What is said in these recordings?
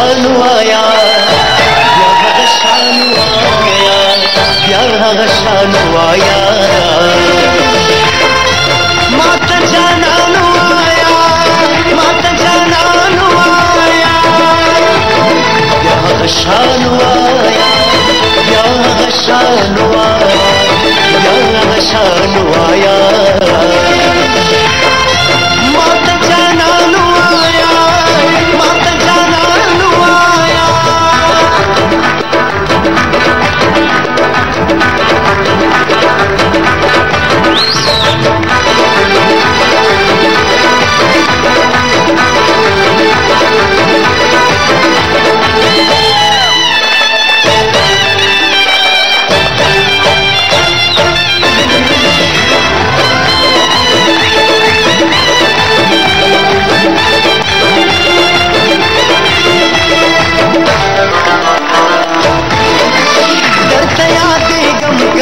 غشان ويا يا غشان ويا يا غشان ويا ما تجانا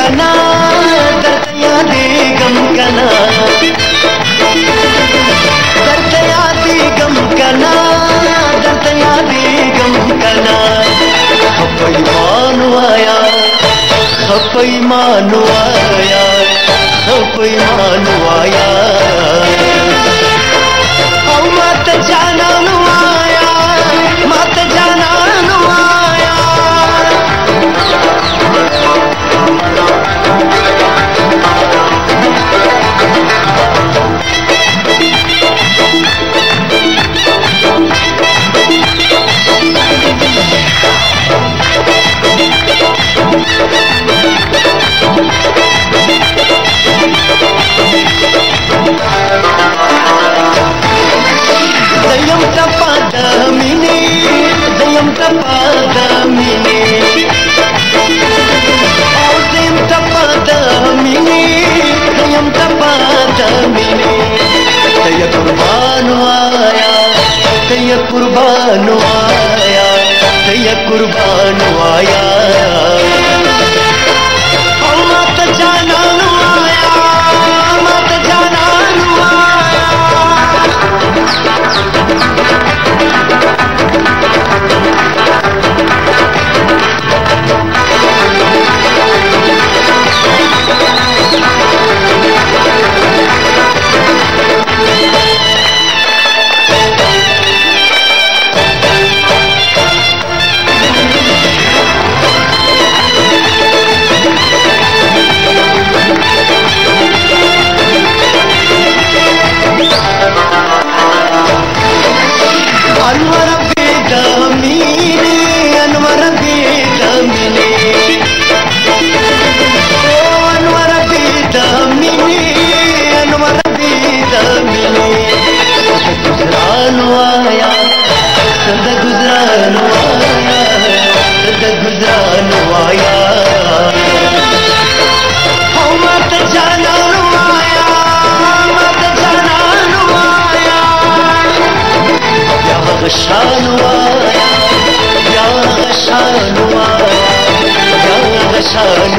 கனா கர்த்தயாதீகம் கனா கர்த்தயாதீகம் கனா கர்த்தயாதீகம் கனா அப்பை மானுவாயா அப்பை மானுவாயா. அப்பை மானுவாயா அம்மா தச்சானா దయ్యం తపదమిని దయ్యం తపదమిని దయ్యం దయ కుర్బాను ఆయా దయ కుర్బాను ఆయా దయ కుర్బాను ఆయా. అన్వర వేదమిని అన్వర వేదమిని ఓ అన్వర వేదమిని అన్వర వేదమిని గుజరాను ఆయా సద గుజరాను ఆయా సద Come.